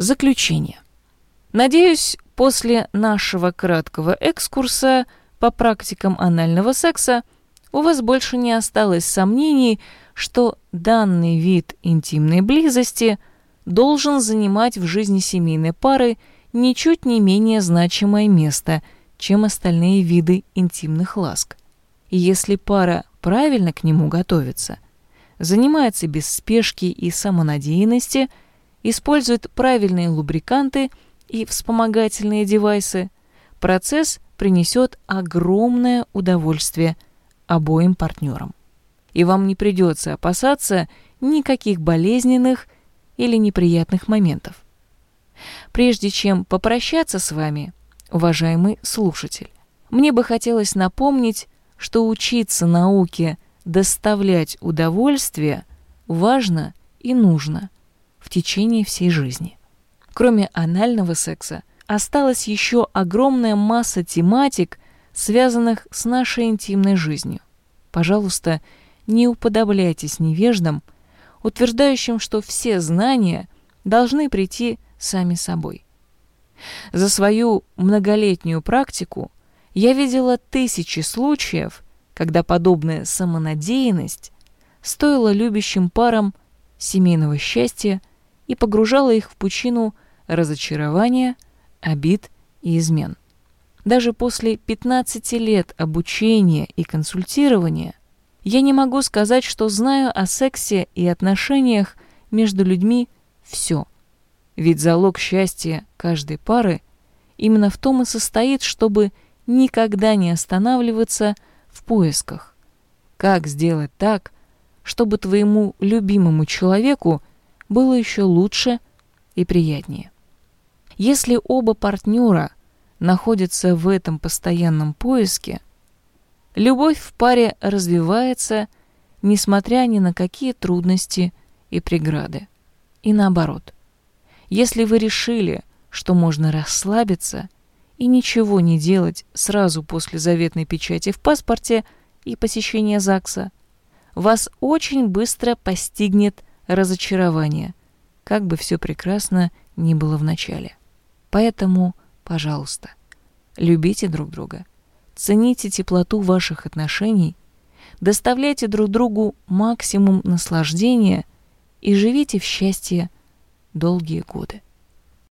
Заключение. Надеюсь, после нашего краткого экскурса по практикам анального секса у вас больше не осталось сомнений, что данный вид интимной близости должен занимать в жизни семейной пары ничуть не менее значимое место, чем остальные виды интимных ласк. Если пара правильно к нему готовится, занимается без спешки и самонадеянности, использует правильные лубриканты и вспомогательные девайсы, процесс принесет огромное удовольствие обоим партнерам. И вам не придется опасаться никаких болезненных или неприятных моментов. Прежде чем попрощаться с вами, уважаемый слушатель, мне бы хотелось напомнить, что учиться науке доставлять удовольствие важно и нужно в течение всей жизни. Кроме анального секса, осталась еще огромная масса тематик, связанных с нашей интимной жизнью. Пожалуйста, не уподобляйтесь невеждам, утверждающим, что все знания должны прийти сами собой. За свою многолетнюю практику я видела тысячи случаев, когда подобная самонадеянность стоила любящим парам семейного счастья и погружала их в пучину разочарования, обид и измен. Даже после 15 лет обучения и консультирования я не могу сказать, что знаю о сексе и отношениях между людьми все. Ведь залог счастья каждой пары именно в том и состоит, чтобы никогда не останавливаться в поисках. Как сделать так, чтобы твоему любимому человеку было еще лучше и приятнее? Если оба партнера находятся в этом постоянном поиске, любовь в паре развивается, несмотря ни на какие трудности и преграды. И наоборот – если вы решили, что можно расслабиться и ничего не делать сразу после заветной печати в паспорте и посещения ЗАГСа, вас очень быстро постигнет разочарование, как бы все прекрасно ни было в начале. Поэтому, пожалуйста, любите друг друга, цените теплоту ваших отношений, доставляйте друг другу максимум наслаждения и живите в счастье долгие годы.